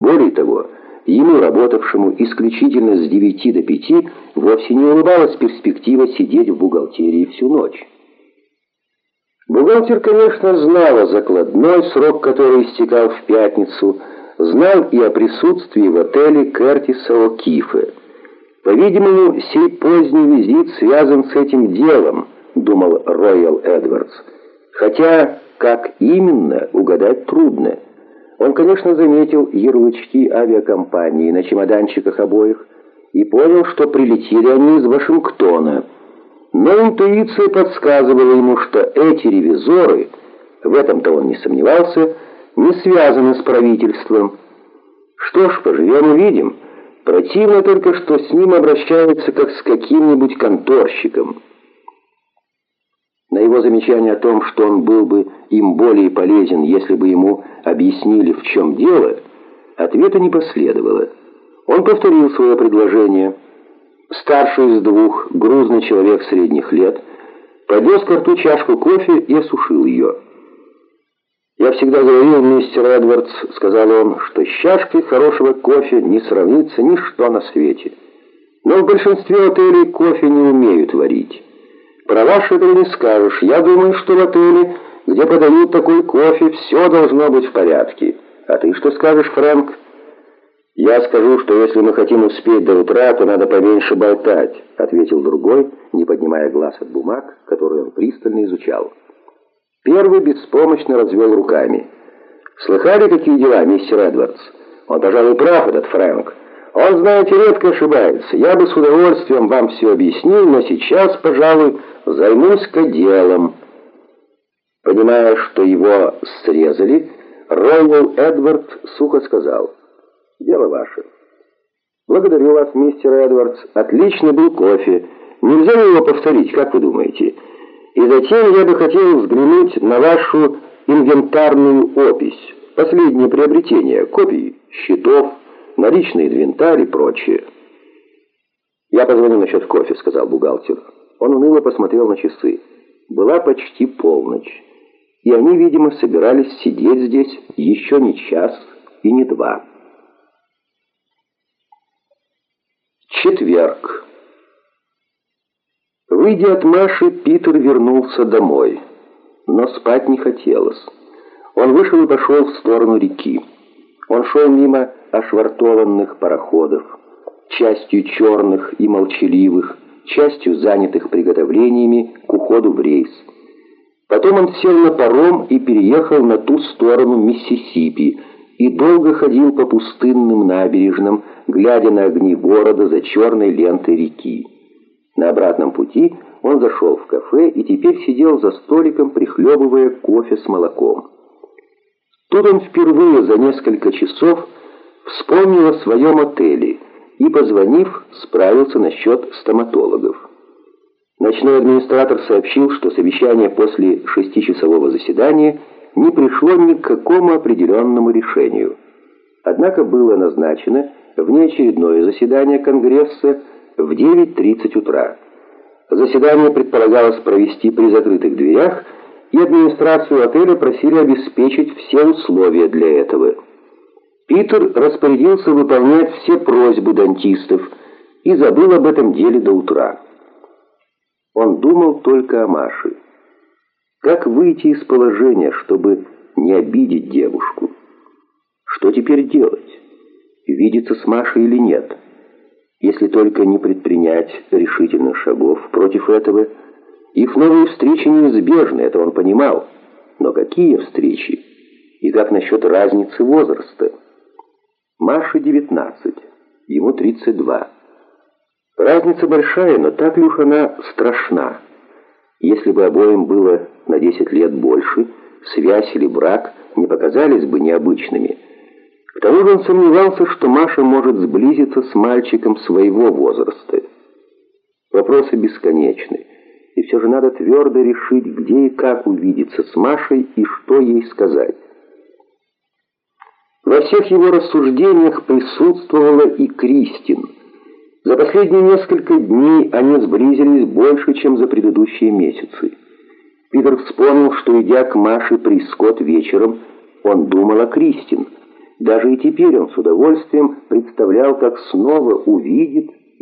Более того, ему, работавшему исключительно с 9 до 5, вовсе не улыбалась перспектива сидеть в бухгалтерии всю ночь. Бухгалтер, конечно, знал о закладной, срок который истекал в пятницу, знал и о присутствии в отеле Кертиса О'Кифе. По-видимому, сей поздний визит связан с этим делом, думал Роял Эдвардс. Хотя, как именно, угадать трудно. Он, конечно, заметил ярлычки авиакомпании на чемоданчиках обоих и понял, что прилетели они из Вашингтона. Но интуиция подсказывала ему, что эти ревизоры, в этом-то он не сомневался, не связаны с правительством. Что ж, поживем увидим. Противно только, что с ним обращаются как с каким-нибудь конторщиком. Его замечание о том, что он был бы им более полезен, если бы ему объяснили, в чем дело, ответа не последовало. Он повторил свое предложение. Старший из двух, грузный человек средних лет, поднес к рту чашку кофе и осушил ее. «Я всегда говорил, мистер Эдвардс, — сказал он, — что с чашкой хорошего кофе не сравнится ничто на свете. Но в большинстве отелей кофе не умеют варить». Про ваш этого не скажешь. Я думаю, что в отеле, где подают такой кофе, все должно быть в порядке. А ты что скажешь, Фрэнк? Я скажу, что если мы хотим успеть до утра, то надо поменьше болтать, ответил другой, не поднимая глаз от бумаг, которые он пристально изучал. Первый беспомощно развел руками. «Слыхали, какие дела, мистер Эдвардс? Он, пожалуй, прав, этот Фрэнк. Он, знаете, редко ошибается. Я бы с удовольствием вам все объяснил, но сейчас, пожалуй, займусь-ка делом». Понимая, что его срезали, Роуэлл Эдвард сухо сказал, «Дело ваше». «Благодарю вас, мистер Эдвардс. Отличный был кофе. Нельзя ли его повторить, как вы думаете? И затем я бы хотел взглянуть на вашу инвентарную опись. Последнее приобретение, копии счетов, наличный инвентарь и прочее. «Я позвоню насчет кофе», — сказал бухгалтер. Он уныло посмотрел на часы. Была почти полночь, и они, видимо, собирались сидеть здесь еще не час и не два. Четверг. Выйдя от Маши, Питер вернулся домой, но спать не хотелось. Он вышел и пошел в сторону реки. Он шел мимо ошвартованных пароходов, частью черных и молчаливых, частью занятых приготовлениями к уходу в рейс. Потом он сел на паром и переехал на ту сторону Миссисипи и долго ходил по пустынным набережным, глядя на огни города за черной лентой реки. На обратном пути он зашел в кафе и теперь сидел за столиком, прихлебывая кофе с молоком. Тут он впервые за несколько часов вспомнил о своем отеле и, позвонив, справился насчет стоматологов. Ночной администратор сообщил, что совещание после шестичасового заседания не пришло ни к какому определенному решению. Однако было назначено внеочередное заседание Конгресса в 9.30 утра. Заседание предполагалось провести при закрытых дверях, и администрацию отеля просили обеспечить все условия для этого. Питер распорядился выполнять все просьбы дантистов и забыл об этом деле до утра. Он думал только о Маше. Как выйти из положения, чтобы не обидеть девушку? Что теперь делать? Видеться с Машей или нет? Если только не предпринять решительных шагов против этого – их новые встречи неизбежны, это он понимал. Но какие встречи? И как насчет разницы возраста? Маше 19, ему 32. Разница большая, но так ли уж она страшна? Если бы обоим было на 10 лет больше, связь или брак не показались бы необычными. К тому же он сомневался, что Маша может сблизиться с мальчиком своего возраста. Вопросы бесконечны и все же надо твердо решить, где и как увидеться с Машей и что ей сказать. Во всех его рассуждениях присутствовала и Кристин. За последние несколько дней они сблизились больше, чем за предыдущие месяцы. Питер вспомнил, что, идя к Маше при Скотт вечером, он думал о Кристин. Даже и теперь он с удовольствием представлял, как снова увидит